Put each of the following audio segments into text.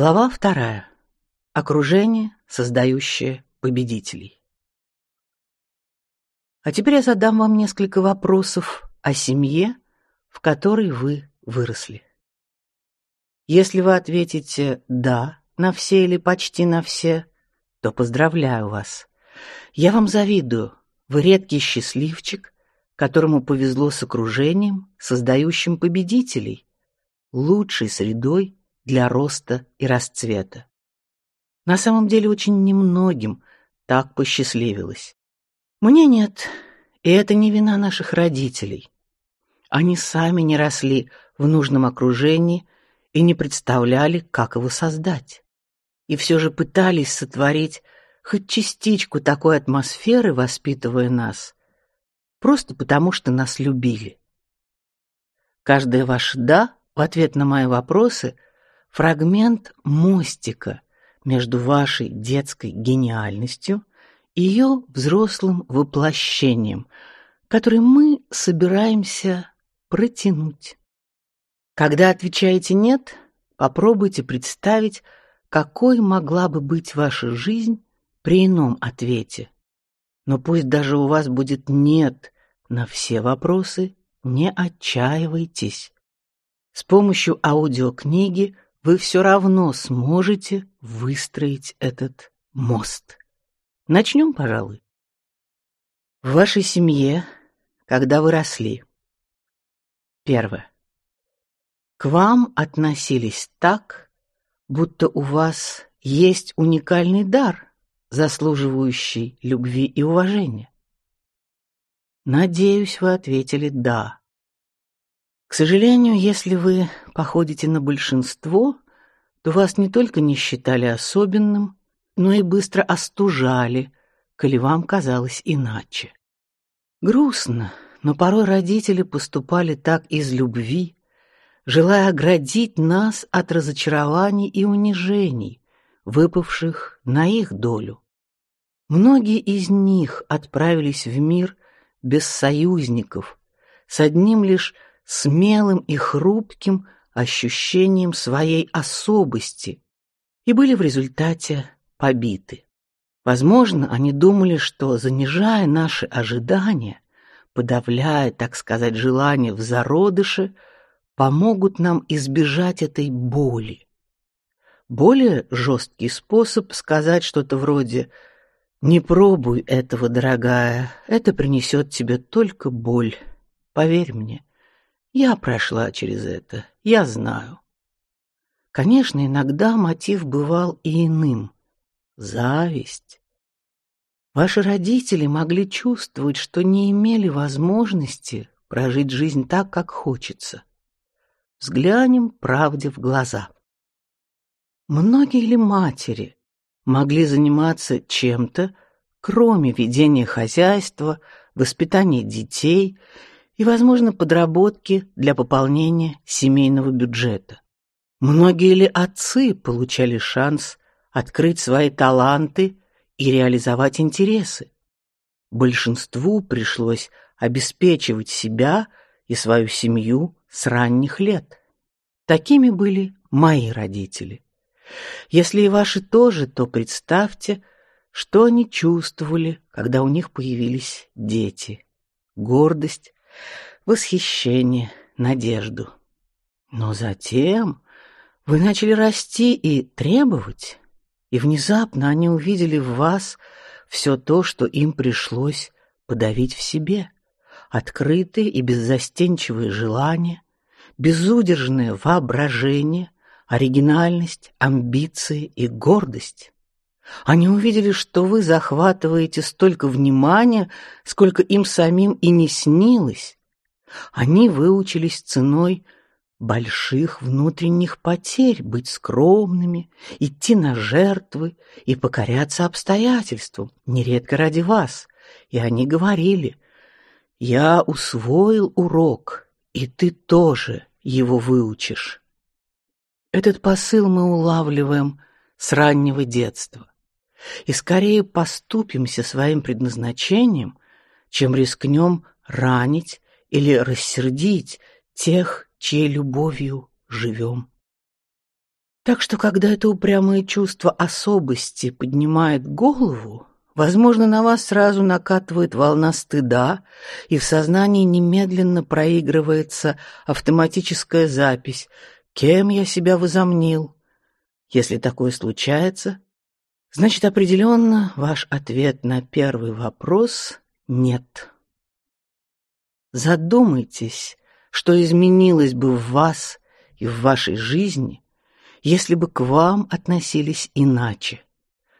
Глава вторая. Окружение, создающее победителей. А теперь я задам вам несколько вопросов о семье, в которой вы выросли. Если вы ответите «да» на все или почти на все, то поздравляю вас. Я вам завидую. Вы редкий счастливчик, которому повезло с окружением, создающим победителей, лучшей средой для роста и расцвета. На самом деле очень немногим так посчастливилось. Мне нет, и это не вина наших родителей. Они сами не росли в нужном окружении и не представляли, как его создать. И все же пытались сотворить хоть частичку такой атмосферы, воспитывая нас, просто потому что нас любили. Каждое ваше да в ответ на мои вопросы фрагмент мостика между вашей детской гениальностью и ее взрослым воплощением, который мы собираемся протянуть. Когда отвечаете нет, попробуйте представить, какой могла бы быть ваша жизнь при ином ответе. Но пусть даже у вас будет нет на все вопросы, не отчаивайтесь. С помощью аудиокниги вы все равно сможете выстроить этот мост. Начнем, пожалуй. В вашей семье, когда вы росли. Первое. К вам относились так, будто у вас есть уникальный дар, заслуживающий любви и уважения. Надеюсь, вы ответили да. К сожалению, если вы походите на большинство, то вас не только не считали особенным, но и быстро остужали, коли вам казалось иначе. Грустно, но порой родители поступали так из любви, желая оградить нас от разочарований и унижений, выпавших на их долю. Многие из них отправились в мир без союзников, с одним лишь смелым и хрупким ощущением своей особости и были в результате побиты. Возможно, они думали, что занижая наши ожидания, подавляя, так сказать, желания в зародыше, помогут нам избежать этой боли. Более жесткий способ сказать что-то вроде «Не пробуй этого, дорогая, это принесет тебе только боль. Поверь мне, я прошла через это, я знаю». Конечно, иногда мотив бывал и иным — зависть. Ваши родители могли чувствовать, что не имели возможности прожить жизнь так, как хочется. Взглянем правде в глаза. Многие ли матери могли заниматься чем-то, кроме ведения хозяйства, воспитания детей и, возможно, подработки для пополнения семейного бюджета? Многие ли отцы получали шанс открыть свои таланты и реализовать интересы? Большинству пришлось обеспечивать себя и свою семью с ранних лет. Такими были мои родители. Если и ваши тоже, то представьте, что они чувствовали, когда у них появились дети. Гордость, восхищение, надежду. Но затем вы начали расти и требовать, и внезапно они увидели в вас все то, что им пришлось подавить в себе. Открытые и беззастенчивые желания, безудержное воображение, оригинальность, амбиции и гордость. Они увидели, что вы захватываете столько внимания, сколько им самим и не снилось. Они выучились ценой больших внутренних потерь быть скромными, идти на жертвы и покоряться обстоятельствам, нередко ради вас. И они говорили: "Я усвоил урок, и ты тоже его выучишь". Этот посыл мы улавливаем с раннего детства и скорее поступимся своим предназначением, чем рискнем ранить или рассердить тех, чьей любовью живем. Так что, когда это упрямое чувство особости поднимает голову, возможно, на вас сразу накатывает волна стыда, и в сознании немедленно проигрывается автоматическая запись «Кем я себя возомнил?». Если такое случается, значит, определенно ваш ответ на первый вопрос «нет». Задумайтесь, что изменилось бы в вас и в вашей жизни, если бы к вам относились иначе?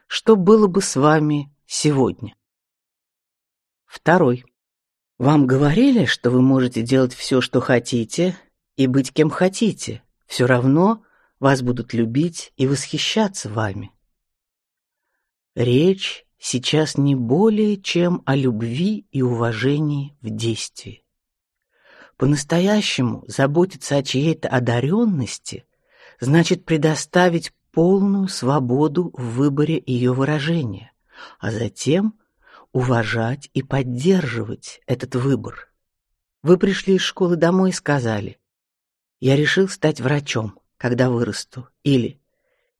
Что было бы с вами сегодня? Второй. Вам говорили, что вы можете делать все, что хотите, и быть кем хотите. Все равно вас будут любить и восхищаться вами. Речь сейчас не более чем о любви и уважении в действии. По-настоящему заботиться о чьей-то одаренности значит предоставить полную свободу в выборе ее выражения, а затем уважать и поддерживать этот выбор. Вы пришли из школы домой и сказали: "Я решил стать врачом, когда вырасту", или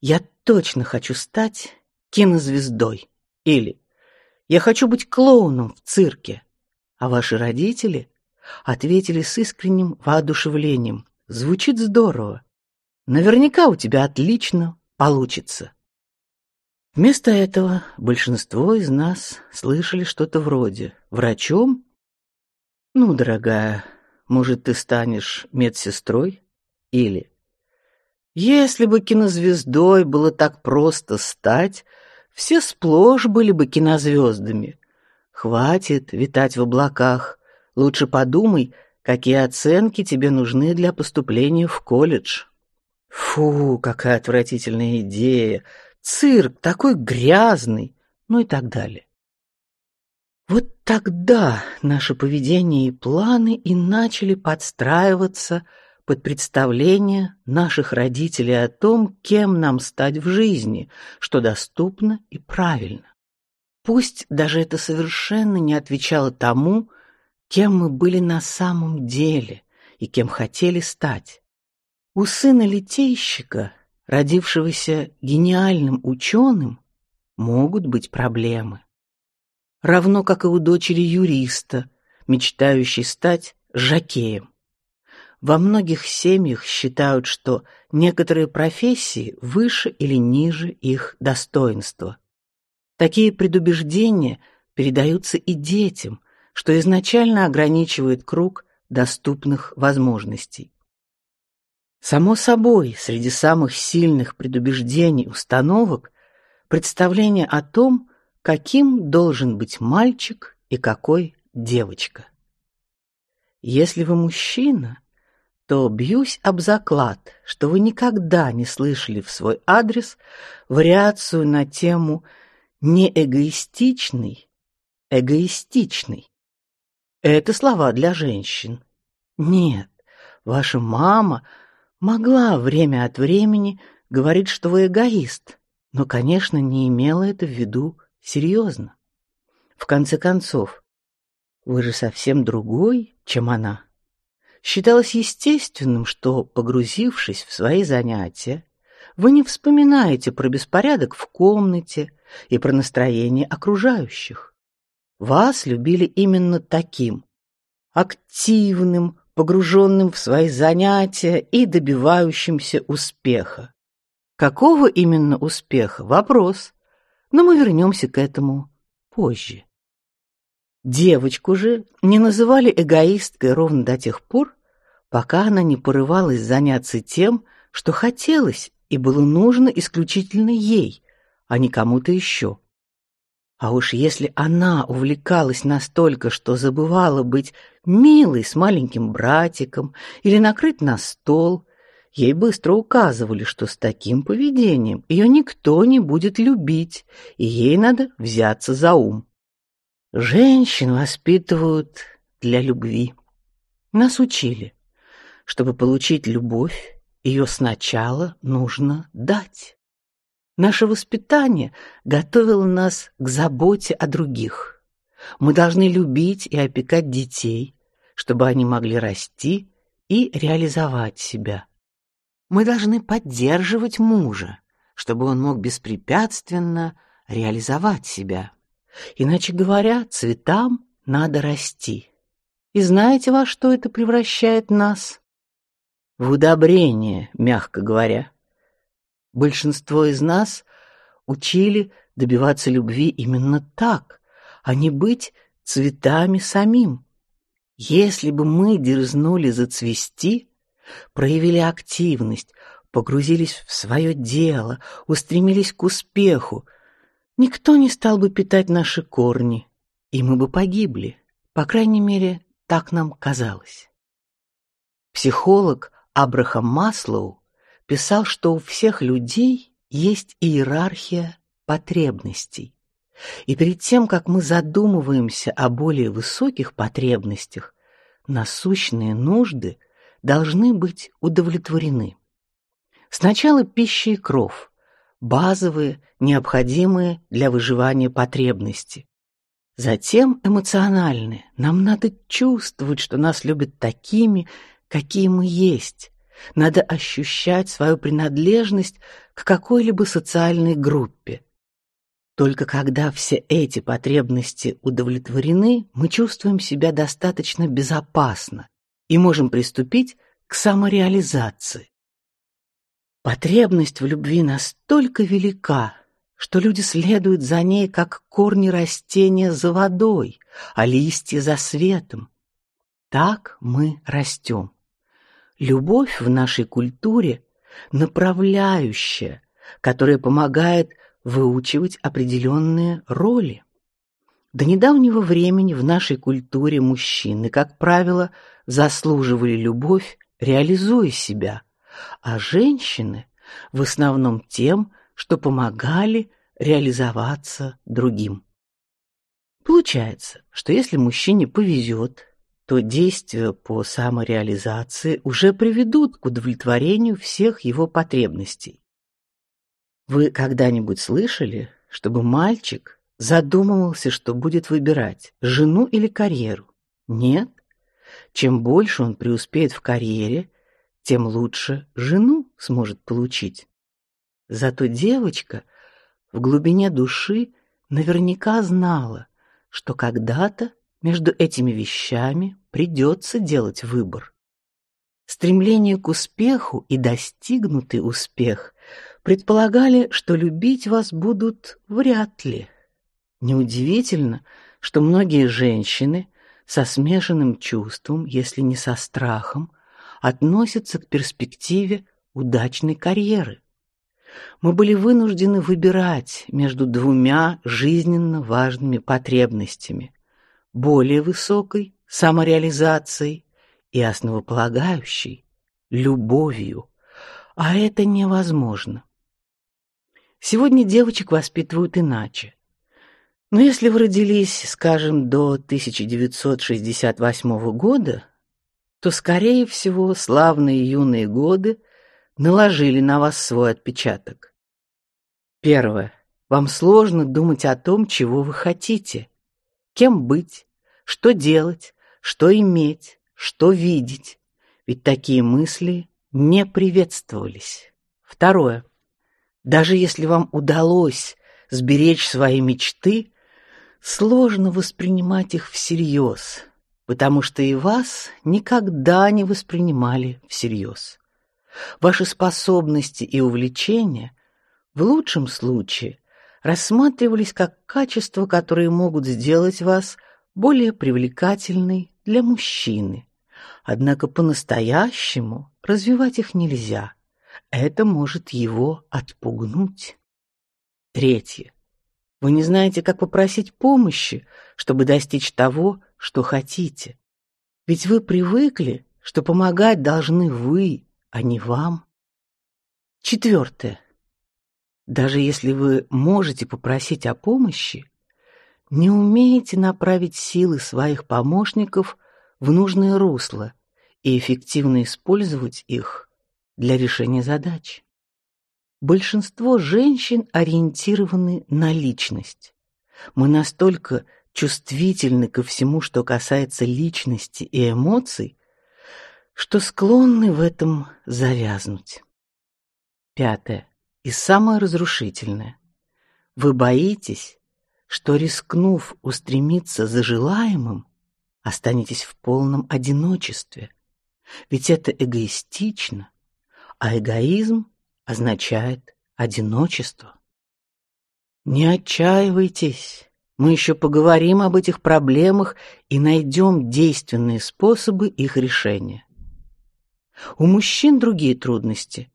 "Я точно хочу стать кинозвездой", или "Я хочу быть клоуном в цирке". А ваши родители ответили с искренним воодушевлением: "Звучит здорово. Наверняка у тебя отлично получится. Вместо этого большинство из нас слышали что-то вроде: врачом? Ну, дорогая, может, ты станешь медсестрой? Или если бы кинозвездой было так просто стать, все сплошь были бы кинозвездами. Хватит витать в облаках. Лучше подумай, какие оценки тебе нужны для поступления в колледж. Фу, какая отвратительная идея. Цирк такой грязный, ну и так далее. Вот тогда наше поведение и планы и начали подстраиваться под представления наших родителей о том, кем нам стать в жизни, что доступно и правильно. Пусть даже это совершенно не отвечало тому, кем мы были на самом деле и кем хотели стать. У сына литейщика, родившегося гениальным ученым, могут быть проблемы. Равно как и у дочери юриста, мечтающей стать жокеем. Во многих семьях считают, что некоторые профессии выше или ниже их достоинства. Такие предубеждения передаются и детям, что изначально ограничивает круг доступных возможностей. Само собой, среди самых сильных предубеждений, установок представление о том, каким должен быть мальчик и какой девочка. Если вы мужчина, то бьюсь об заклад, что вы никогда не слышали в свой адрес вариацию на тему не эгоистичный, эгоистичный. Это слова для женщин. Нет, ваша мама Могла время от времени говорить, что вы эгоист, но, конечно, не имела это в виду серьезно. В конце концов, вы же совсем другой, чем она. Считалось естественным, что, погрузившись в свои занятия, вы не вспоминаете про беспорядок в комнате и про настроение окружающих. Вас любили именно таким, активным, погруженным в свои занятия и добивающимся успеха. Какого именно успеха? Вопрос. Но мы вернемся к этому позже. Девочку же не называли эгоисткой ровно до тех пор, пока она не порывалась заняться тем, что хотелось и было нужно исключительно ей, а не кому-то еще. А уж если она увлекалась настолько, что забывала быть милой с маленьким братиком или накрыть на стол, ей быстро указывали, что с таким поведением ее никто не будет любить, и ей надо взяться за ум. Женщин воспитывают для любви. Нас учили, чтобы получить любовь, ее сначала нужно дать. Наше воспитание готовило нас к заботе о других. Мы должны любить и опекать детей, чтобы они могли расти и реализовать себя. Мы должны поддерживать мужа, чтобы он мог беспрепятственно реализовать себя. Иначе говоря, цветам надо расти. И знаете, во что это превращает нас? В удобрение, мягко говоря. Большинство из нас учили добиваться любви именно так, а не быть цветами самим. Если бы мы дерзнули зацвести, проявили активность, погрузились в свое дело, устремились к успеху, никто не стал бы питать наши корни, и мы бы погибли. По крайней мере, так нам казалось. Психолог Абрахам Маслоу писал, что у всех людей есть иерархия потребностей. И перед тем, как мы задумываемся о более высоких потребностях, насущные нужды должны быть удовлетворены. Сначала пища и кров, базовые, необходимые для выживания потребности. Затем эмоциональные. Нам надо чувствовать, что нас любят такими, какие мы есть. Надо ощущать свою принадлежность к какой-либо социальной группе. Только когда все эти потребности удовлетворены, мы чувствуем себя достаточно безопасно и можем приступить к самореализации. Потребность в любви настолько велика, что люди следуют за ней, как корни растения за водой, а листья за светом. Так мы растем. Любовь в нашей культуре направляющая, которая помогает выучивать определенные роли. До недавнего времени в нашей культуре мужчины, как правило, заслуживали любовь, реализуя себя, а женщины в основном тем, что помогали реализоваться другим. Получается, что если мужчине повезет, то действия по самореализации уже приведут к удовлетворению всех его потребностей. Вы когда-нибудь слышали, чтобы мальчик задумывался, что будет выбирать жену или карьеру? Нет. Чем больше он преуспеет в карьере, тем лучше жену сможет получить. Зато девочка в глубине души наверняка знала, что когда-то между этими вещами придется делать выбор. Стремление к успеху и достигнутый успех предполагали, что любить вас будут вряд ли. Неудивительно, что многие женщины со смешанным чувством, если не со страхом, относятся к перспективе удачной карьеры. Мы были вынуждены выбирать между двумя жизненно важными потребностями: более высокой самореализацией и основополагающей любовью. А это невозможно. Сегодня девочек воспитывают иначе. Но если вы родились, скажем, до 1968 года, то скорее всего славные юные годы наложили на вас свой отпечаток. Первое. Вам сложно думать о том, чего вы хотите, кем быть, что делать, что иметь, что видеть. Ведь такие мысли не приветствовались. Второе. Даже если вам удалось сберечь свои мечты, сложно воспринимать их всерьез, потому что и вас никогда не воспринимали всерьез. Ваши способности и увлечения в лучшем случае рассматривались как качества, которые могут сделать вас более привлекательной для мужчины. Однако по-настоящему развивать их нельзя. Это может его отпугнуть. Третье. Вы не знаете, как попросить помощи, чтобы достичь того, что хотите. Ведь вы привыкли, что помогать должны вы, а не вам. Четвертое. Даже если вы можете попросить о помощи, не умеете направить силы своих помощников в нужное русло и эффективно использовать их для решения задач. Большинство женщин ориентированы на личность. Мы настолько чувствительны ко всему, что касается личности и эмоций, что склонны в этом завязнуть. Пятое. И самое разрушительное. Вы боитесь, что рискнув устремиться за желаемым, останетесь в полном одиночестве. Ведь это эгоистично, а эгоизм означает одиночество. Не отчаивайтесь. Мы еще поговорим об этих проблемах и найдем действенные способы их решения. У мужчин другие трудности.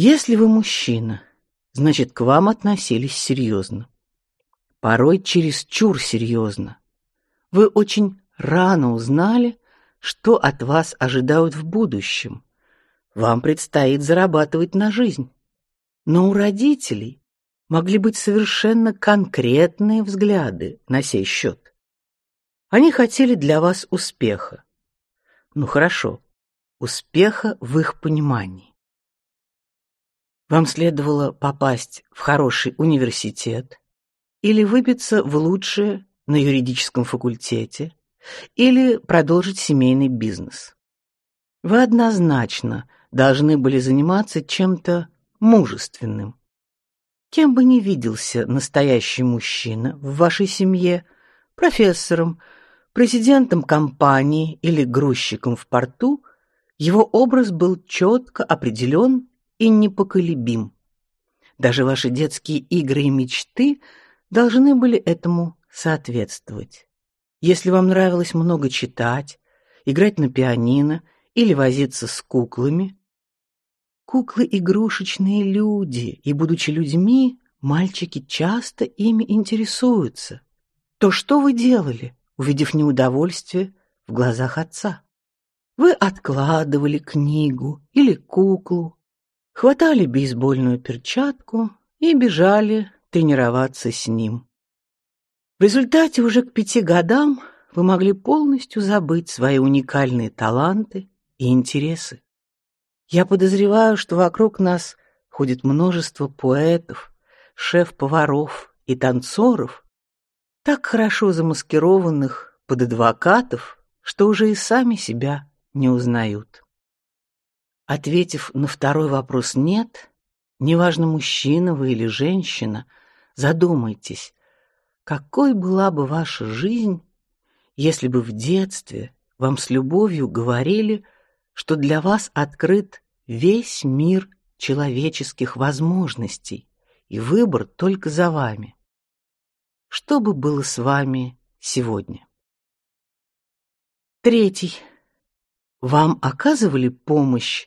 Если вы мужчина, значит, к вам относились серьезно. Порой чересчур серьезно. Вы очень рано узнали, что от вас ожидают в будущем. Вам предстоит зарабатывать на жизнь. Но у родителей могли быть совершенно конкретные взгляды на сей счет. Они хотели для вас успеха. Ну хорошо, успеха в их понимании. Вам следовало попасть в хороший университет или выбиться в лучшее на юридическом факультете или продолжить семейный бизнес. Вы однозначно должны были заниматься чем-то мужественным, Кем бы ни виделся настоящий мужчина в вашей семье, профессором, президентом компании или грузчиком в порту, его образ был четко определен и непоколебим. Даже ваши детские игры и мечты должны были этому соответствовать. Если вам нравилось много читать, играть на пианино или возиться с куклами, Куклы игрушечные люди, и будучи людьми, мальчики часто ими интересуются. То что вы делали, увидев неудовольствие в глазах отца? Вы откладывали книгу или куклу, хватали бейсбольную перчатку и бежали тренироваться с ним. В результате уже к пяти годам вы могли полностью забыть свои уникальные таланты и интересы. Я подозреваю, что вокруг нас ходит множество поэтов, шеф-поваров и танцоров, так хорошо замаскированных под адвокатов, что уже и сами себя не узнают. Ответив на второй вопрос «нет», неважно, мужчина вы или женщина, задумайтесь, какой была бы ваша жизнь, если бы в детстве вам с любовью говорили – что для вас открыт весь мир человеческих возможностей, и выбор только за вами. Что бы было с вами сегодня? Третий. Вам оказывали помощь,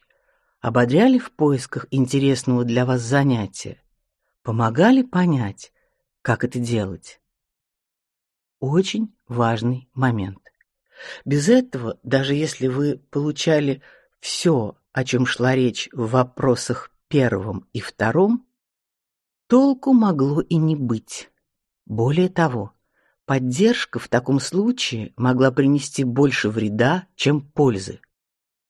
ободряли в поисках интересного для вас занятия, помогали понять, как это делать. Очень важный момент. Без этого, даже если вы получали все, о чем шла речь в вопросах первом и втором, толку могло и не быть. Более того, поддержка в таком случае могла принести больше вреда, чем пользы.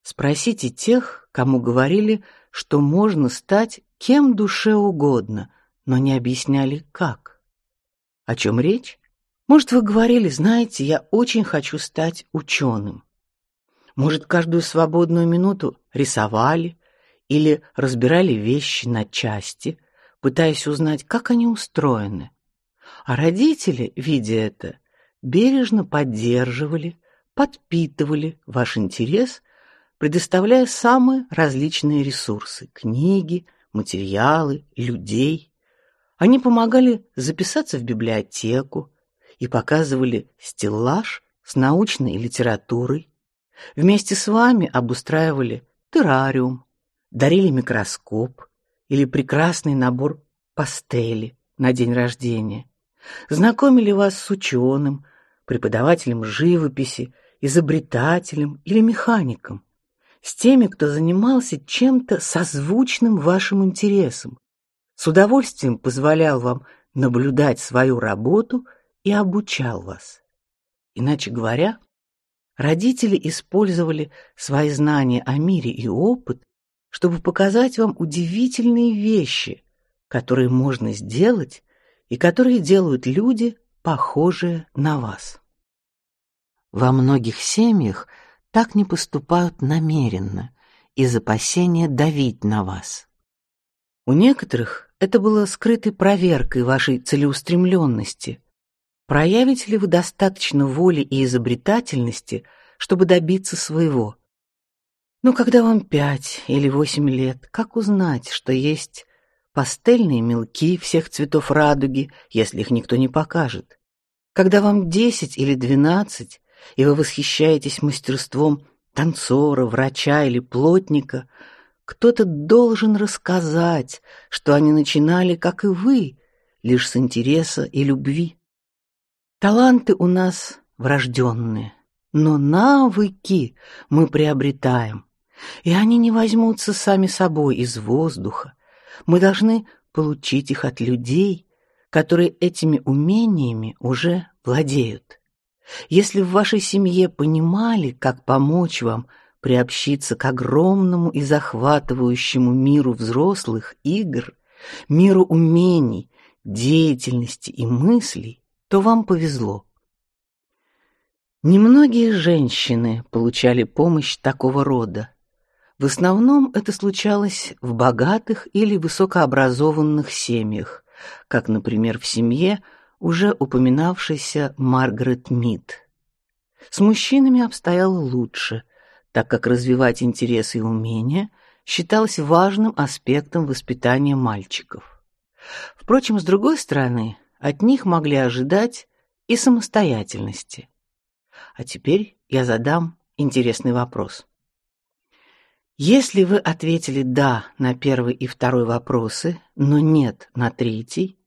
Спросите тех, кому говорили, что можно стать кем душе угодно, но не объясняли как. О чем речь? Может, вы говорили, знаете, я очень хочу стать ученым. Может, каждую свободную минуту рисовали или разбирали вещи на части, пытаясь узнать, как они устроены. А родители, видя это, бережно поддерживали, подпитывали ваш интерес, предоставляя самые различные ресурсы: книги, материалы, людей. Они помогали записаться в библиотеку, и показывали стеллаж с научной литературой. Вместе с вами обустраивали террариум, дарили микроскоп или прекрасный набор пастели на день рождения. Знакомили вас с ученым, преподавателем живописи, изобретателем или механиком, с теми, кто занимался чем-то созвучным вашим интересам. С удовольствием позволял вам наблюдать свою работу – и обучал вас. Иначе говоря, родители использовали свои знания о мире и опыт, чтобы показать вам удивительные вещи, которые можно сделать и которые делают люди, похожие на вас. Во многих семьях так не поступают намеренно из опасения давить на вас. У некоторых это было скрытой проверкой вашей целеустремленности. Проявите ли вы достаточно воли и изобретательности, чтобы добиться своего? Но когда вам пять или восемь лет, как узнать, что есть пастельные мелки всех цветов радуги, если их никто не покажет? Когда вам десять или двенадцать, и вы восхищаетесь мастерством танцора, врача или плотника, кто-то должен рассказать, что они начинали, как и вы, лишь с интереса и любви. Таланты у нас врожденные, но навыки мы приобретаем, и они не возьмутся сами собой из воздуха. Мы должны получить их от людей, которые этими умениями уже владеют. Если в вашей семье понимали, как помочь вам приобщиться к огромному и захватывающему миру взрослых игр, миру умений, деятельности и мыслей, то вам повезло. Немногие женщины получали помощь такого рода. В основном это случалось в богатых или высокообразованных семьях, как, например, в семье уже упоминавшейся Маргарет Мид. С мужчинами обстояло лучше, так как развивать интересы и умения считалось важным аспектом воспитания мальчиков. Впрочем, с другой стороны, от них могли ожидать и самостоятельности. А теперь я задам интересный вопрос. Если вы ответили да на первый и второй вопросы, но нет на третий,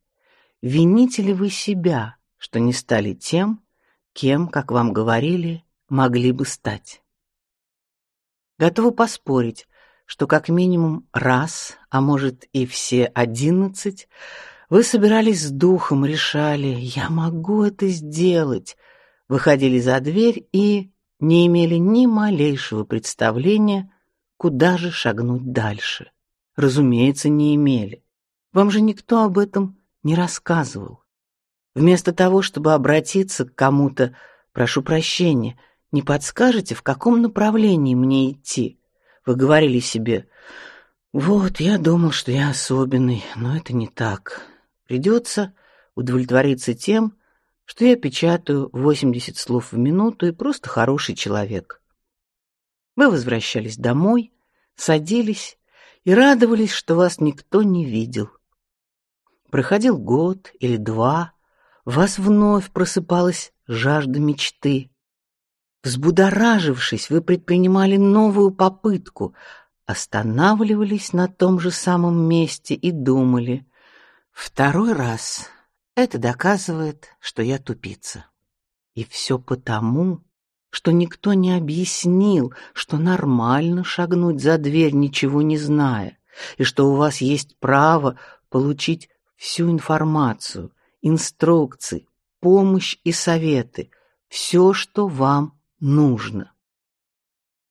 вините ли вы себя, что не стали тем, кем, как вам говорили, могли бы стать? Готовы поспорить, что как минимум раз, а может и все одиннадцать, вы собирались с духом, решали: "Я могу это сделать", выходили за дверь и не имели ни малейшего представления, куда же шагнуть дальше. Разумеется, не имели. Вам же никто об этом не рассказывал. Вместо того, чтобы обратиться к кому-то, прошу прощения, не подскажете, в каком направлении мне идти? Вы говорили себе: "Вот, я думал, что я особенный, но это не так. Придется удовлетвориться тем, что я печатаю 80 слов в минуту и просто хороший человек". Вы возвращались домой, садились и радовались, что вас никто не видел. Проходил год или два, вас вновь просыпалась жажда мечты. Взбудоражившись, вы предпринимали новую попытку, останавливались на том же самом месте и думали: второй раз это доказывает, что я тупица. И все потому, что никто не объяснил, что нормально шагнуть за дверь, ничего не зная, и что у вас есть право получить всю информацию, инструкции, помощь и советы, все, что вам нужно.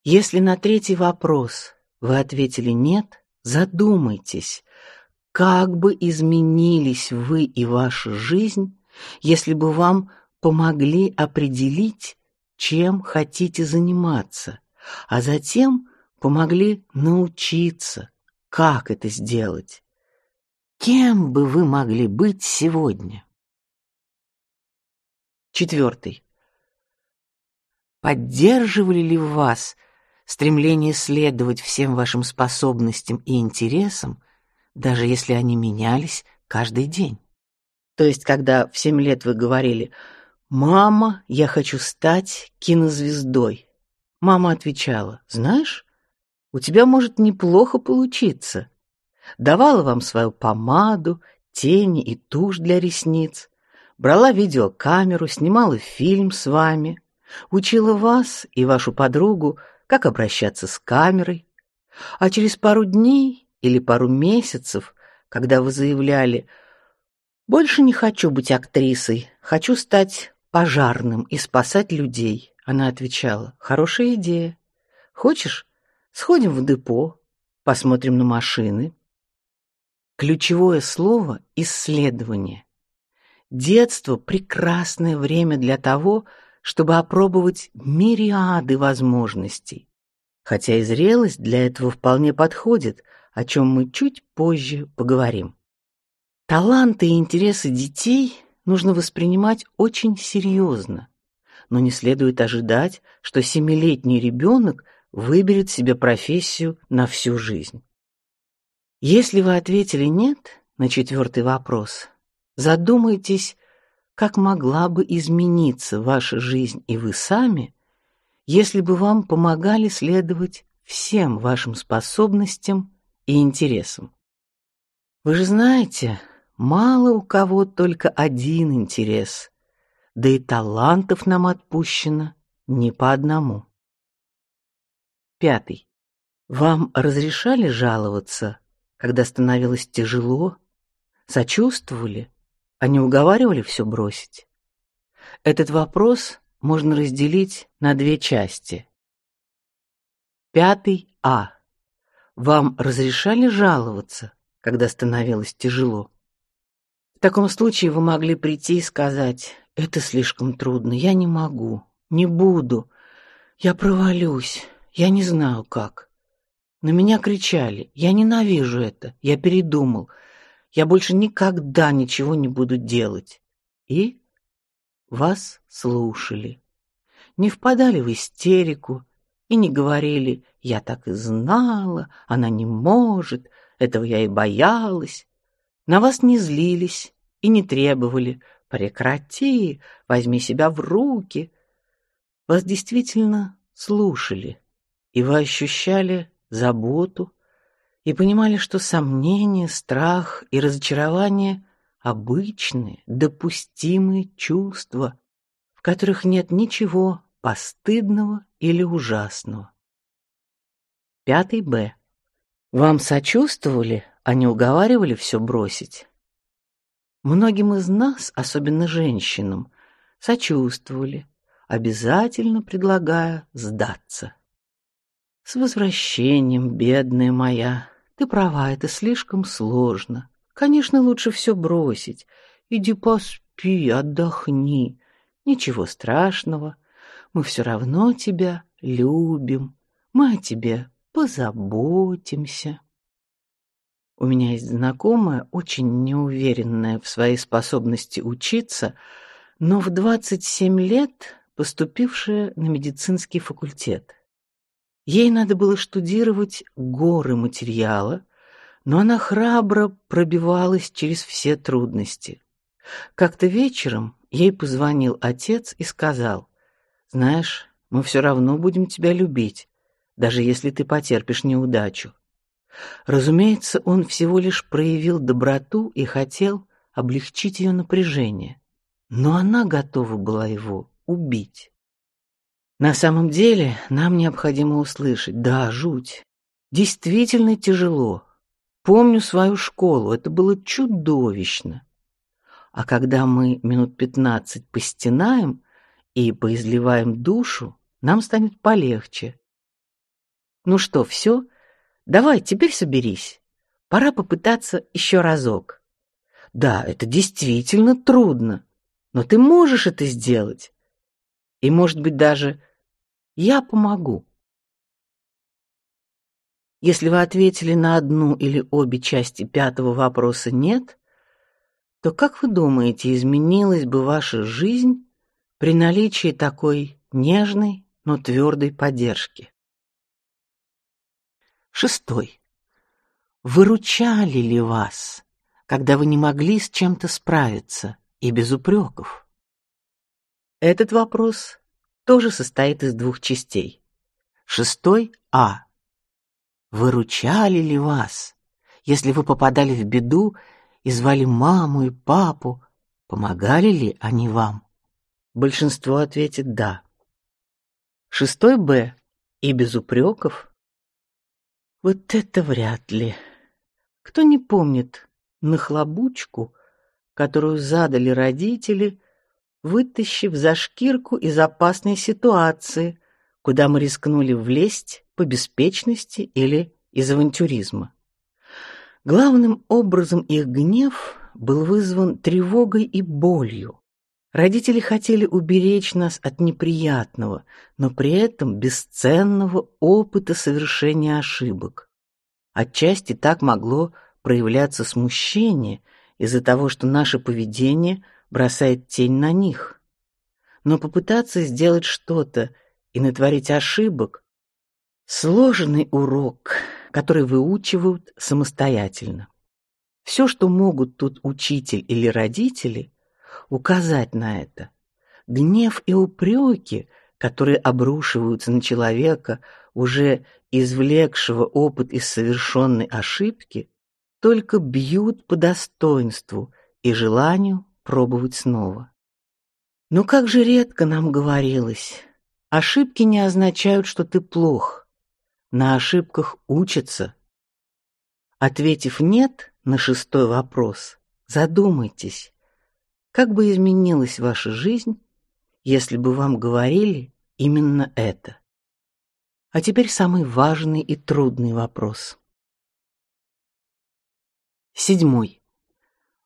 Если на третий вопрос вы ответили нет, задумайтесь, как бы изменились вы и ваша жизнь, если бы вам помогли определить, чем хотите заниматься, а затем помогли научиться, как это сделать. Кем бы вы могли быть сегодня? Четвертый. Поддерживали ли в вас стремление следовать всем вашим способностям и интересам, даже если они менялись каждый день? То есть, когда в семь лет вы говорили «Мама, я хочу стать кинозвездой». Мама отвечала, «Знаешь, у тебя может неплохо получиться». Давала вам свою помаду, тени и тушь для ресниц, брала видеокамеру, снимала фильм с вами, учила вас и вашу подругу, как обращаться с камерой. А через пару дней или пару месяцев, когда вы заявляли «Больше не хочу быть актрисой, хочу стать пожарным и спасать людей. Она отвечала: "Хорошая идея. Хочешь, сходим в депо, посмотрим на машины?" Ключевое слово исследование. Детство прекрасное время для того, чтобы опробовать мириады возможностей. Хотя и зрелость для этого вполне подходит, о чем мы чуть позже поговорим. Таланты и интересы детей нужно воспринимать очень серьезно, но не следует ожидать, что семилетний ребенок выберет себе профессию на всю жизнь. Если вы ответили нет на четвертый вопрос, задумайтесь, как могла бы измениться ваша жизнь и вы сами, если бы вам помогали следовать всем вашим способностям и интересам. Вы же знаете, мало у кого только один интерес, да и талантов нам отпущено не по одному. Пятый. Вам разрешали жаловаться, когда становилось тяжело? Сочувствовали, а не уговаривали все бросить? Этот вопрос можно разделить на две части. Пятый А. Вам разрешали жаловаться, когда становилось тяжело? В таком случае вы могли прийти и сказать: "Это слишком трудно, я не могу, не буду. Я провалюсь, я не знаю как". На меня кричали: "Я ненавижу это, я передумал. Я больше никогда ничего не буду делать". И вас слушали. Не впадали в истерику и не говорили: "Я так и знала, она не может, этого я и боялась". На вас не злились и не требовали: "Прекрати, возьми себя в руки". Вас действительно слушали, и вы ощущали заботу и понимали, что сомнения, страх и разочарование обычные, допустимые чувства, в которых нет ничего постыдного или ужасного. Пятый Б. Вам сочувствовали, а не уговаривали все бросить? Многим из нас, особенно женщинам, сочувствовали, обязательно предлагая сдаться. С возвращением, бедная моя. Ты права, это слишком сложно. Конечно, лучше все бросить. Иди поспи, отдохни. Ничего страшного. Мы все равно тебя любим. Мы о тебе позаботимся. У меня есть знакомая, очень неуверенная в своей способности учиться, но в 27 лет поступившая на медицинский факультет. Ей надо было штудировать горы материала, но она храбро пробивалась через все трудности. Как-то вечером ей позвонил отец и сказал: "Знаешь, мы все равно будем тебя любить, даже если ты потерпишь неудачу". Разумеется, он всего лишь проявил доброту и хотел облегчить ее напряжение, но она готова была его убить. На самом деле, нам необходимо услышать: "Да, жуть. Действительно тяжело, Помню свою школу, это было чудовищно. А когда мы минут пятнадцать постенаем и поизливаем душу, нам станет полегче. Ну что, все? Давай, теперь соберись. Пора попытаться еще разок. Да, это действительно трудно, но ты можешь это сделать. И, может быть, даже я помогу. Если вы ответили на одну или обе части пятого вопроса нет, то как вы думаете, изменилась бы ваша жизнь при наличии такой нежной, но твердой поддержки? Шестой. Выручали ли вас, когда вы не могли с чем-то справиться и без упреков? Этот вопрос тоже состоит из двух частей. Шестой А выручали ли вас, если вы попадали в беду и звали маму и папу, помогали ли они вам? Большинство ответит да. Шестой Б и без упреков? Вот это вряд ли. Кто не помнит нахлобучку, которую задали родители, вытащив за шкирку из опасной ситуации, куда мы рискнули влезть по беспечности или из авантюризма. Главным образом их гнев был вызван тревогой и болью. Родители хотели уберечь нас от неприятного, но при этом бесценного опыта совершения ошибок. Отчасти так могло проявляться смущение из-за того, что наше поведение бросает тень на них. Но попытаться сделать что-то и натворить ошибок сложный урок, который выучивают самостоятельно. Все, что могут тут учитель или родители, указать на это. Гнев и упреки, которые обрушиваются на человека, уже извлекшего опыт из совершенной ошибки, только бьют по достоинству и желанию пробовать снова. Но как же редко нам говорилось, ошибки не означают, что ты плох. На ошибках учатся. Ответив нет на шестой вопрос, задумайтесь, как бы изменилась ваша жизнь, если бы вам говорили именно это. А теперь самый важный и трудный вопрос. Седьмой.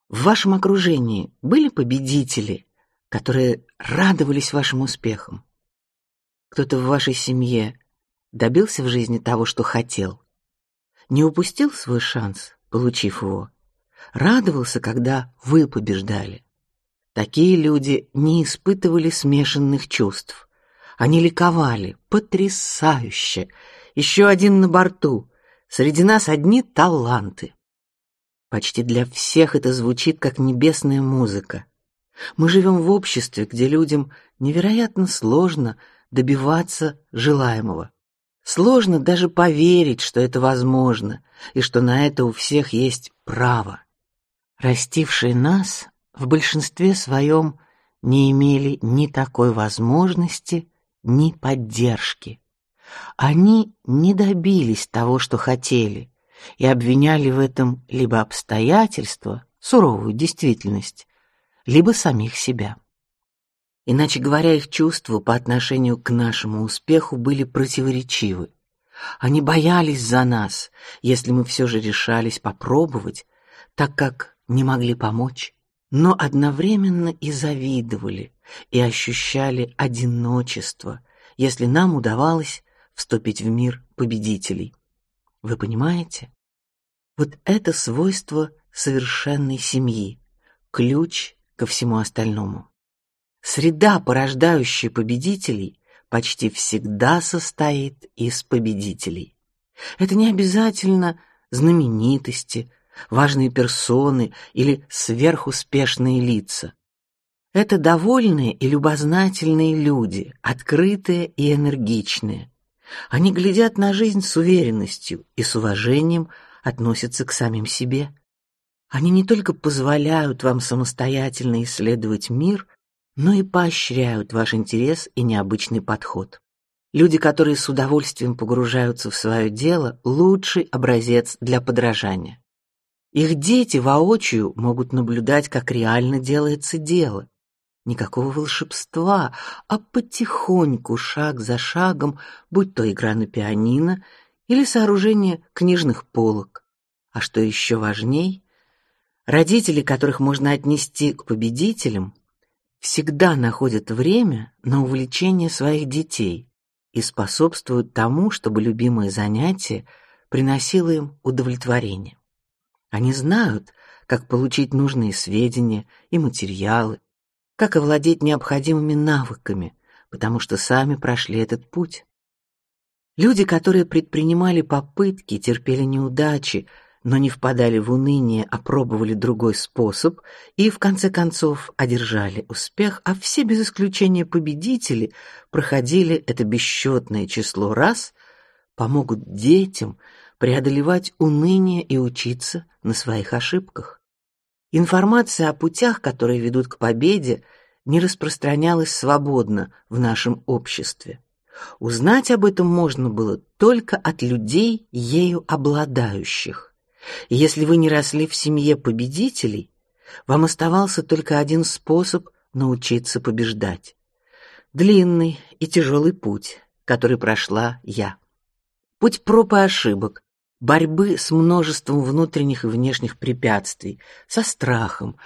В вашем окружении были победители, которые радовались вашим успехам? Кто-то в вашей семье добился в жизни того, что хотел? Не упустил свой шанс, получив его? Радовался, когда вы побеждали? Такие люди не испытывали смешанных чувств. Они ликовали, потрясающе. Еще один на борту. Среди нас одни таланты. Почти для всех это звучит как небесная музыка. Мы живем в обществе, где людям невероятно сложно добиваться желаемого. Сложно даже поверить, что это возможно и что на это у всех есть право. Растившие нас в большинстве своем не имели ни такой возможности, ни поддержки. Они не добились того, что хотели, и обвиняли в этом либо обстоятельства, суровую действительность, либо самих себя. Иначе говоря, их чувства по отношению к нашему успеху были противоречивы. Они боялись за нас, если мы все же решались попробовать, так как не могли помочь, но одновременно и завидовали и ощущали одиночество, если нам удавалось вступить в мир победителей. Вы понимаете? Вот это свойство совершенной семьи, ключ ко всему остальному. Среда, порождающая победителей, почти всегда состоит из победителей. Это не обязательно знаменитости, важные персоны или сверхуспешные лица. Это довольные и любознательные люди, открытые и энергичные, они глядят на жизнь с уверенностью и с уважением относятся к самим себе. Они не только позволяют вам самостоятельно исследовать мир, но и поощряют ваш интерес и необычный подход. Люди, которые с удовольствием погружаются в свое дело, лучший образец для подражания. Их дети воочию могут наблюдать, как реально делается дело, Никакого волшебства, а потихоньку, шаг за шагом, будь то игра на пианино или сооружение книжных полок. А что еще важней, родители, которых можно отнести к победителям, всегда находят время на увлечение своих детей и способствуют тому, чтобы любимое занятие приносило им удовлетворение. Они знают, как получить нужные сведения и материалы, как овладеть необходимыми навыками, потому что сами прошли этот путь. Люди, которые предпринимали попытки, терпели неудачи, но не впадали в уныние, а пробовали другой способ и в конце концов одержали успех, а все без исключения победители проходили это бесчетное число раз, помогут детям преодолевать уныние и учиться на своих ошибках. Информация о путях, которые ведут к победе, не распространялась свободно в нашем обществе. Узнать об этом можно было только от людей, ею обладающих. И если вы не росли в семье победителей, вам оставался только один способ научиться побеждать. Длинный и тяжелый путь, который прошла я. Путь проб и ошибок, борьбы с множеством внутренних и внешних препятствий, со страхом,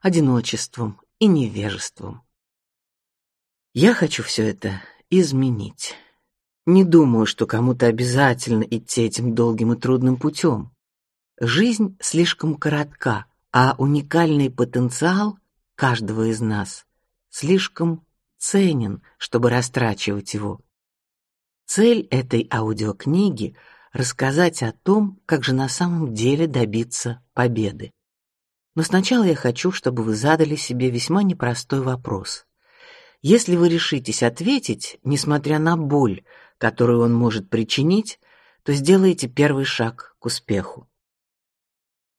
одиночеством и невежеством. Я хочу все это изменить. Не думаю, что кому-то обязательно идти этим долгим и трудным путем. Жизнь слишком коротка, а уникальный потенциал каждого из нас слишком ценен, чтобы растрачивать его. Цель этой аудиокниги рассказать о том, как же на самом деле добиться победы. Но сначала я хочу, чтобы вы задали себе весьма непростой вопрос. Если вы решитесь ответить, несмотря на боль, которую он может причинить, то сделаете первый шаг к успеху.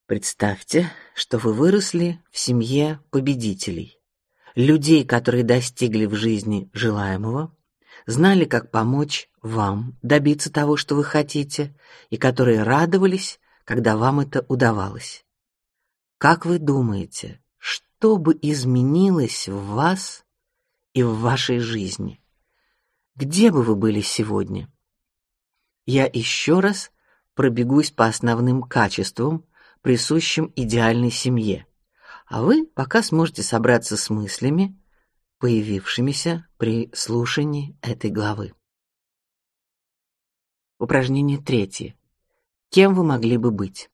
Представьте, что вы выросли в семье победителей, людей, которые достигли в жизни желаемого, знали, как помочь вам добиться того, что вы хотите, и которые радовались, когда вам это удавалось. Как вы думаете, что бы изменилось в вас и в вашей жизни? Где бы вы были сегодня? Я еще раз пробегусь по основным качествам, присущим идеальной семье. А вы пока сможете собраться с мыслями, появившимися при слушании этой главы. Упражнение третье. Кем вы могли бы быть?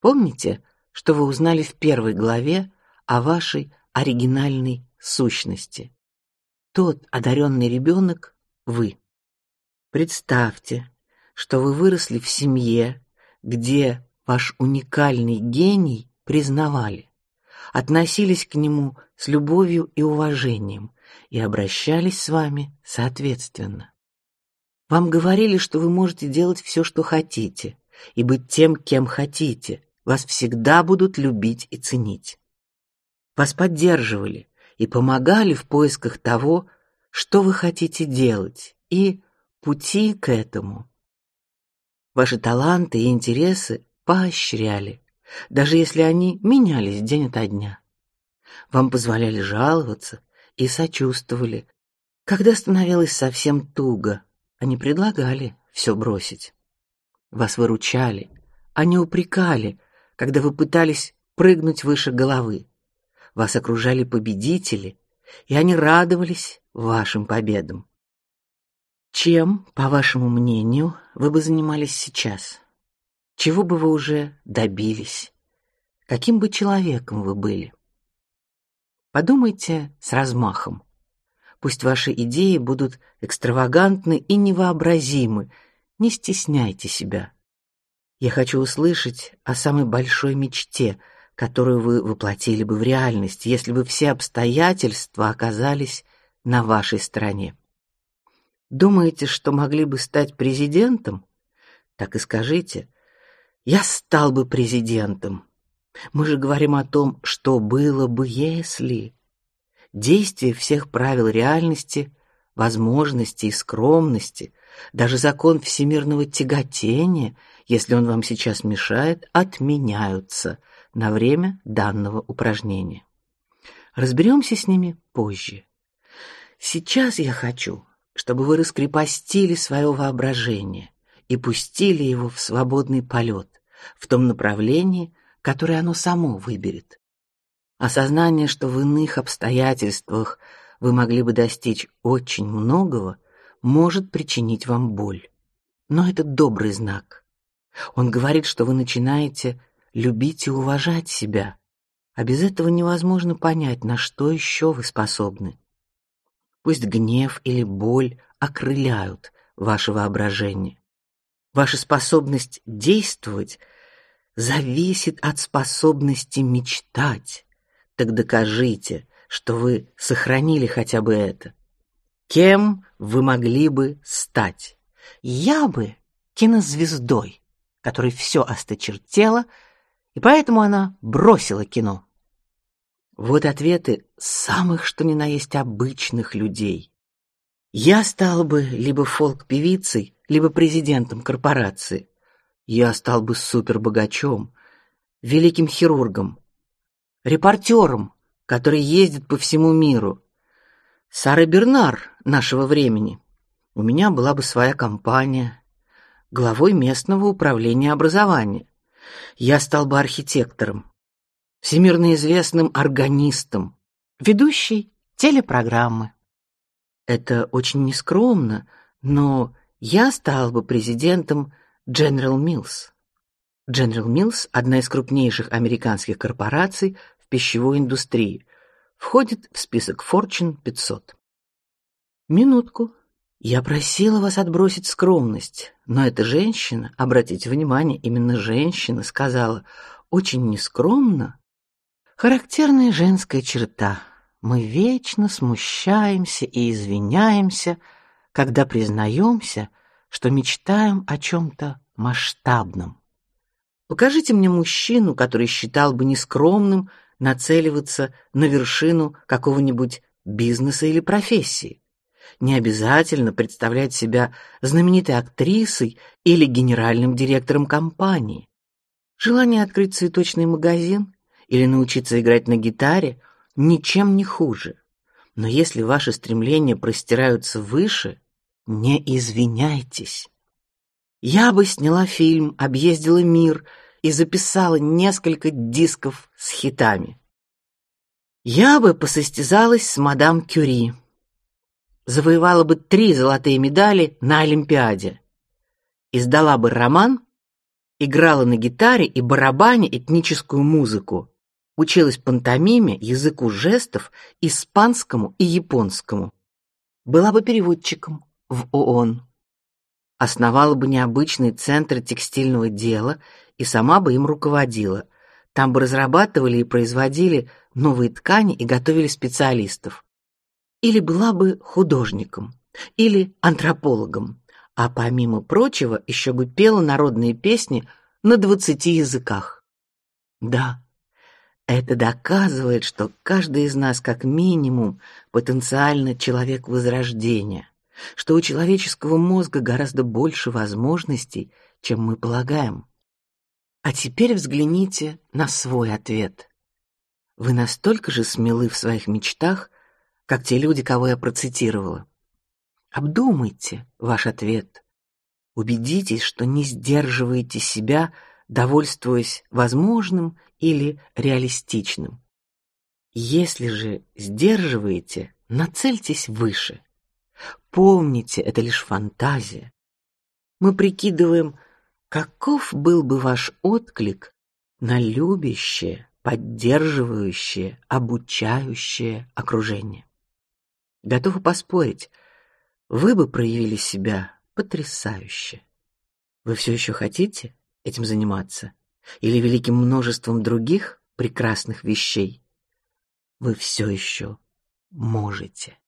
Помните, что вы узнали в первой главе о вашей оригинальной сущности? Тот одаренный ребенок — вы. Представьте, что вы выросли в семье, где ваш уникальный гений признавали, относились к нему с любовью и уважением и обращались с вами соответственно. Вам говорили, что вы можете делать все, что хотите, и быть тем, кем хотите. Вас всегда будут любить и ценить. Вас поддерживали и помогали в поисках того, что вы хотите делать, и пути к этому. Ваши таланты и интересы поощряли, даже если они менялись день ото дня. Вам позволяли жаловаться и сочувствовали, когда становилось совсем туго, они предлагали все бросить. Вас выручали, не упрекали, когда вы пытались прыгнуть выше головы. Вас окружали победители, и они радовались вашим победам. Чем, по вашему мнению, вы бы занимались сейчас? Чего бы вы уже добились? Каким бы человеком вы были? Подумайте с размахом. Пусть ваши идеи будут экстравагантны и невообразимы. Не стесняйте себя. Я хочу услышать о самой большой мечте, которую вы воплотили бы в реальность, если бы все обстоятельства оказались на вашей стороне. Думаете, что могли бы стать президентом? Так и скажите: я стал бы президентом. Мы же говорим о том, что было бы, если действие всех правил реальности, возможности и скромности, даже закон всемирного тяготения, если он вам сейчас мешает, отменяются на время данного упражнения. Разберемся с ними позже. Сейчас я хочу, чтобы вы раскрепостили свое воображение и пустили его в свободный полет в том направлении, которое оно само выберет. Осознание, что в иных обстоятельствах вы могли бы достичь очень многого, может причинить вам боль. Но это добрый знак. Он говорит, что вы начинаете любить и уважать себя, а без этого невозможно понять, на что еще вы способны. Пусть гнев или боль окрыляют ваше воображение. Ваша способность действовать зависит от способности мечтать. Так докажите, что вы сохранили хотя бы это. Кем вы могли бы стать? Я бы кинозвездой, которой все осточертело, и поэтому она бросила кино. Вот ответы самых что ни на есть обычных людей. Я стал бы либо фолк-певицей, либо президентом корпорации. Я стал бы супербогачом, великим хирургом, репортером, который ездит по всему миру. Сара Бернар нашего времени. У меня была бы своя компания, главой местного управления образования. Я стал бы архитектором, всемирно известным органистом, ведущей телепрограммы. Это очень нескромно, Но я стал бы президентом General Mills. General Mills одна из крупнейших американских корпораций в пищевой индустрии, входит в список Fortune 500. Минутку. Я просила вас отбросить скромность, но эта женщина, обратите внимание, именно женщина сказала, очень нескромно. Характерная женская черта. Мы вечно смущаемся и извиняемся, когда признаемся, что мечтаем о чем-то масштабном. Покажите мне мужчину, который считал бы нескромным нацеливаться на вершину какого-нибудь бизнеса или профессии. Не обязательно представлять себя знаменитой актрисой или генеральным директором компании. Желание открыть цветочный магазин или научиться играть на гитаре ничем не хуже. Но если ваши стремления простираются выше, не извиняйтесь. Я бы сняла фильм, объездила мир и записала несколько дисков с хитами. Я бы посостязалась с мадам Кюри завоевала бы три золотые медали на Олимпиаде, издала бы роман, играла на гитаре и барабане этническую музыку, училась пантомиме, языку жестов, испанскому и японскому, была бы переводчиком в ООН, основала бы необычный центр текстильного дела и сама бы им руководила. Там бы разрабатывали и производили новые ткани и готовили специалистов или была бы художником, или антропологом, а помимо прочего еще бы пела народные песни на двадцати языках. Да, это доказывает, что каждый из нас как минимум потенциально человек возрождения, что у человеческого мозга гораздо больше возможностей, чем мы полагаем. А теперь взгляните на свой ответ. Вы настолько же смелы в своих мечтах, как те люди, кого я процитировала. Обдумайте ваш ответ. Убедитесь, что не сдерживаете себя, довольствуясь возможным или реалистичным. Если же сдерживаете, нацельтесь выше. Помните, это лишь фантазия. Мы прикидываем, каков был бы ваш отклик на любящее, поддерживающее, обучающее окружение. Готова поспорить, вы бы проявили себя потрясающе. Вы все еще хотите этим заниматься? Или великим множеством других прекрасных вещей? Вы все еще можете.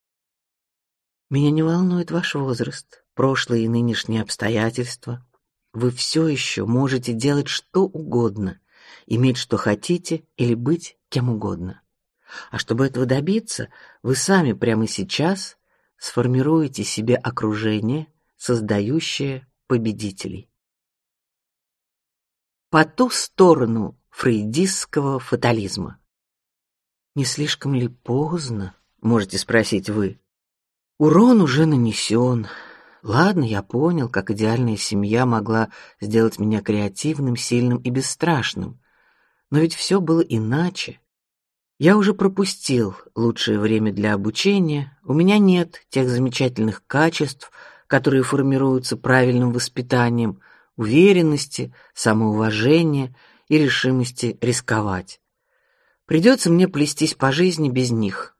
Меня не волнует ваш возраст, прошлые и нынешние обстоятельства. Вы все еще можете делать что угодно, иметь что хотите или быть кем угодно. А чтобы этого добиться, вы сами прямо сейчас сформируете себе окружение, создающее победителей. По ту сторону фрейдистского фатализма. Не слишком ли поздно, можете спросить вы? Урон уже нанесен. Ладно, я понял, как идеальная семья могла сделать меня креативным, сильным и бесстрашным. Но ведь все было иначе. Я уже пропустил лучшее время для обучения. У меня нет тех замечательных качеств, которые формируются правильным воспитанием, уверенности, самоуважения и решимости рисковать. Придется мне плестись по жизни без них.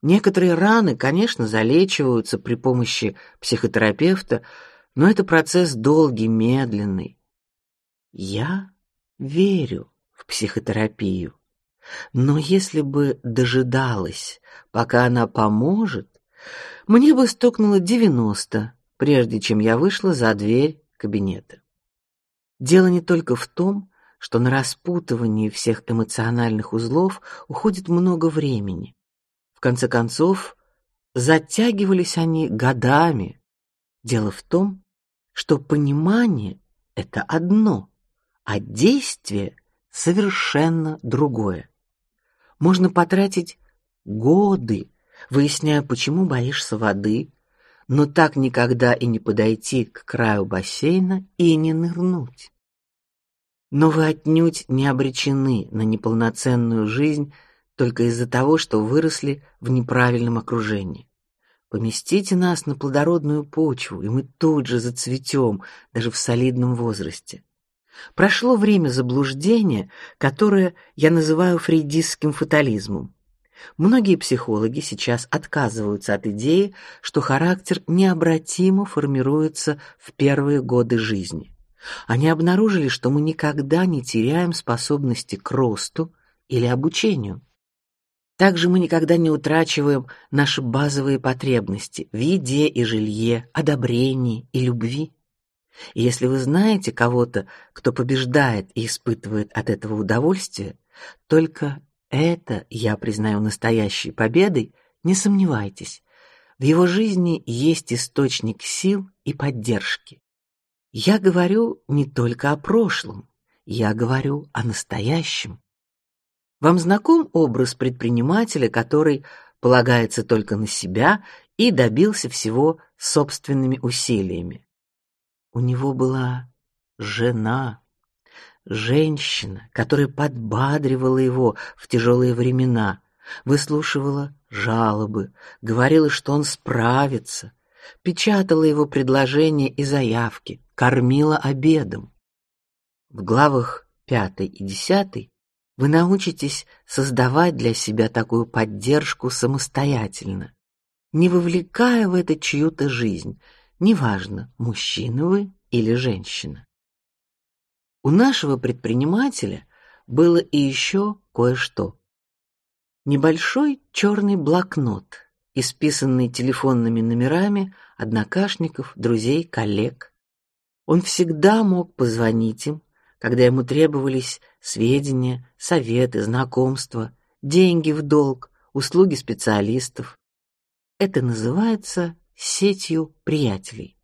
Некоторые раны, конечно, залечиваются при помощи психотерапевта, но это процесс долгий, медленный. Я верю в психотерапию. Но если бы дожидалась, пока она поможет, мне бы стукнуло девяносто, прежде чем я вышла за дверь кабинета. Дело не только в том, что на распутывание всех эмоциональных узлов уходит много времени. В конце концов, затягивались они годами. Дело в том, что понимание это одно, а действие совершенно другое. Можно потратить годы, выясняя, почему боишься воды, но так никогда и не подойти к краю бассейна и не нырнуть. Но вы отнюдь не обречены на неполноценную жизнь только из-за того, что выросли в неправильном окружении. Поместите нас на плодородную почву, и мы тут же зацветем, даже в солидном возрасте. Прошло время заблуждения, которое я называю фрейдистским фатализмом. Многие психологи сейчас отказываются от идеи, что характер необратимо формируется в первые годы жизни. Они обнаружили, что мы никогда не теряем способности к росту или обучению. Также мы никогда не утрачиваем наши базовые потребности в еде и жилье, одобрении и любви. И если вы знаете кого-то, кто побеждает и испытывает от этого удовольствие, только это я признаю настоящей победой, не сомневайтесь. В его жизни есть источник сил и поддержки. Я говорю не только о прошлом, я говорю о настоящем. Вам знаком образ предпринимателя, который полагается только на себя и добился всего собственными усилиями? У него была жена, женщина, которая подбадривала его в тяжелые времена, выслушивала жалобы, говорила, что он справится, печатала его предложения и заявки, кормила обедом. В главах пятой и десятой вы научитесь создавать для себя такую поддержку самостоятельно, не вовлекая в это чью-то жизнь, неважно, мужчина вы или женщина. У нашего предпринимателя было и еще кое-что. Небольшой черный блокнот, исписанный телефонными номерами однокашников, друзей, коллег. Он всегда мог позвонить им, когда ему требовались сведения, советы, знакомства, деньги в долг, услуги специалистов. Это называется сетью приятелей.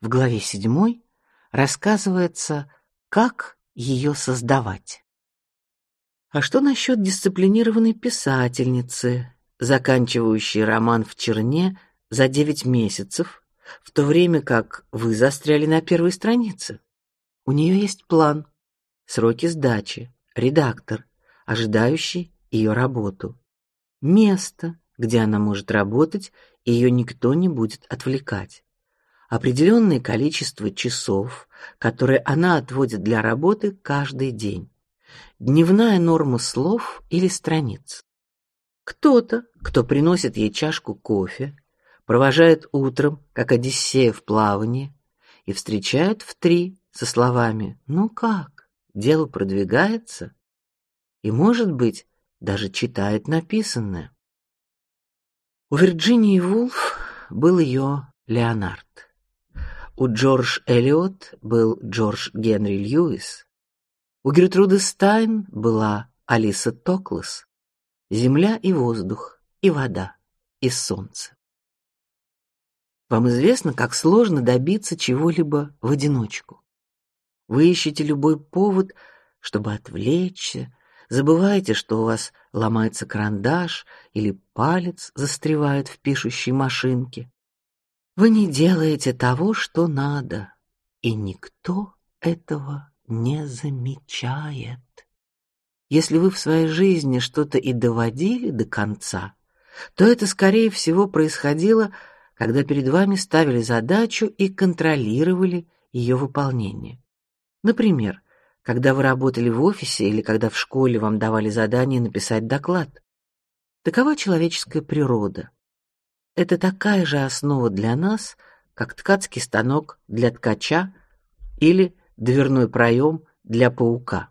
В главе седьмой рассказывается как ее создавать? А что насчет дисциплинированной писательницы, заканчивающей роман в черне за девять месяцев, в то время как вы застряли на первой странице? У нее есть план, сроки сдачи, редактор, ожидающий ее работу, место, где она может работать, и ее никто не будет отвлекать определенное количество часов, которые она отводит для работы каждый день, дневная норма слов или страниц. Кто-то, кто приносит ей чашку кофе, провожает утром, как Одиссея в плавание, и встречает в три со словами: "Ну как, дело продвигается?" И, может быть, даже читает написанное. У Вирджинии Вулф был ее Леонард. У Джордж Эллиот был Джордж Генри Льюис. У Гертруды Стайн была Алиса Токлес. Земля и воздух, и вода, и солнце. Вам известно, как сложно добиться чего-либо в одиночку. Вы ищете любой повод, чтобы отвлечься, забываете, что у вас ломается карандаш или палец застревает в пишущей машинке. Вы не делаете того, что надо, и никто этого не замечает. Если вы в своей жизни что-то и доводили до конца, то это скорее всего происходило, когда перед вами ставили задачу и контролировали ее выполнение. Например, когда вы работали в офисе или когда в школе вам давали задание написать доклад. Такова человеческая природа. Это такая же основа для нас, как ткацкий станок для ткача или дверной проем для паука.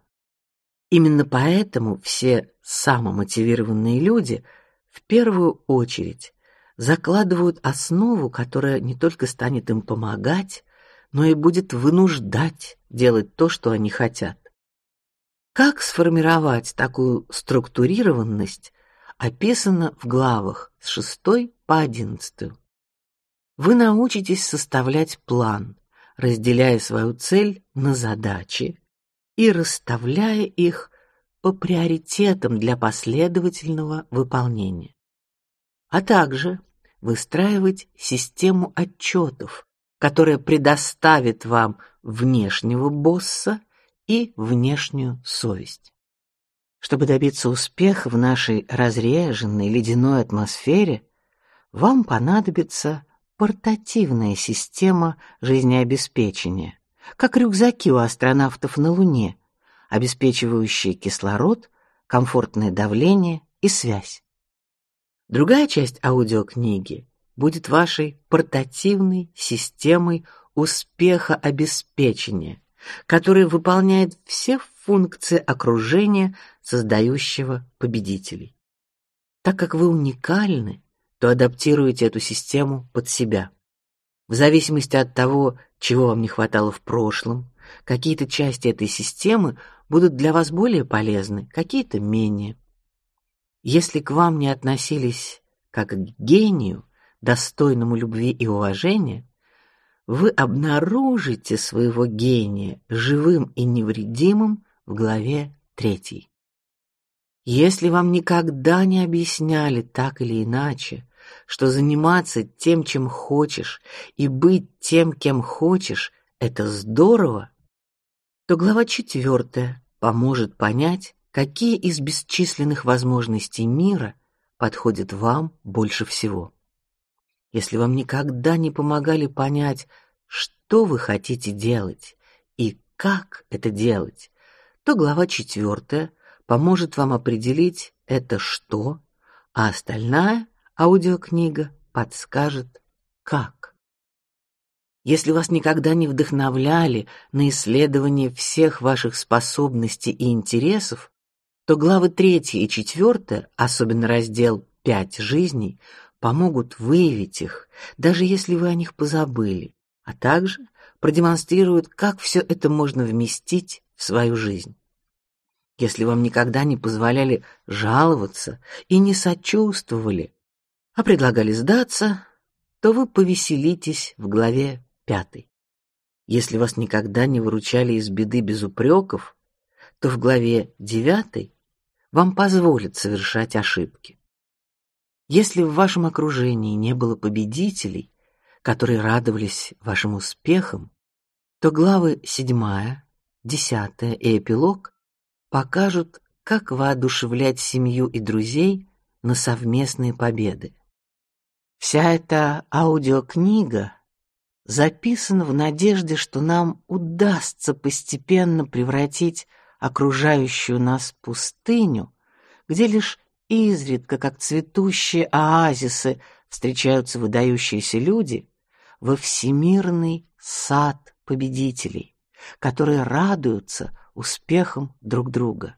Именно поэтому все самомотивированные люди в первую очередь закладывают основу, которая не только станет им помогать, но и будет вынуждать делать то, что они хотят. Как сформировать такую структурированность, описано в главах с 6 по 11. Вы научитесь составлять план, разделяя свою цель на задачи и расставляя их по приоритетам для последовательного выполнения. А также выстраивать систему отчетов, которая предоставит вам внешнего босса и внешнюю совесть. Чтобы добиться успеха в нашей разреженной ледяной атмосфере, вам понадобится портативная система жизнеобеспечения, как рюкзаки у астронавтов на Луне, обеспечивающие кислород, комфортное давление и связь. Другая часть аудиокниги будет вашей портативной системой успеха обеспечения, которая выполняет все функции окружения, создающего победителей. Так как вы уникальны, то адаптируете эту систему под себя. В зависимости от того, чего вам не хватало в прошлом, какие-то части этой системы будут для вас более полезны, какие-то менее. Если к вам не относились как к гению, достойному любви и уважения, вы обнаружите своего гения живым и невредимым в главе третьей. Если вам никогда не объясняли так или иначе, что заниматься тем, чем хочешь, и быть тем, кем хочешь, это здорово, то глава четвертая поможет понять, какие из бесчисленных возможностей мира подходят вам больше всего. Если вам никогда не помогали понять, что вы хотите делать и как это делать, то глава четвертая поможет вам определить это что, а остальная аудиокнига подскажет как. Если вас никогда не вдохновляли на исследование всех ваших способностей и интересов, то главы третья и четвертая, особенно раздел «Пять жизней», помогут выявить их, даже если вы о них позабыли, а также продемонстрируют, как все это можно вместить в свою жизнь. Если вам никогда не позволяли жаловаться и не сочувствовали, а предлагали сдаться, то вы повеселитесь в главе пятой. Если вас никогда не выручали из беды без упреков, то в главе девятой вам позволят совершать ошибки. Если в вашем окружении не было победителей, которые радовались вашим успехам, то главы седьмая, десятая и эпилог покажут, как воодушевлять семью и друзей на совместные победы. Вся эта аудиокнига записана в надежде, что нам удастся постепенно превратить окружающую нас пустыню, где лишь изредка, как цветущие оазисы, встречаются выдающиеся люди, во всемирный сад победителей, которые радуются успехам друг друга.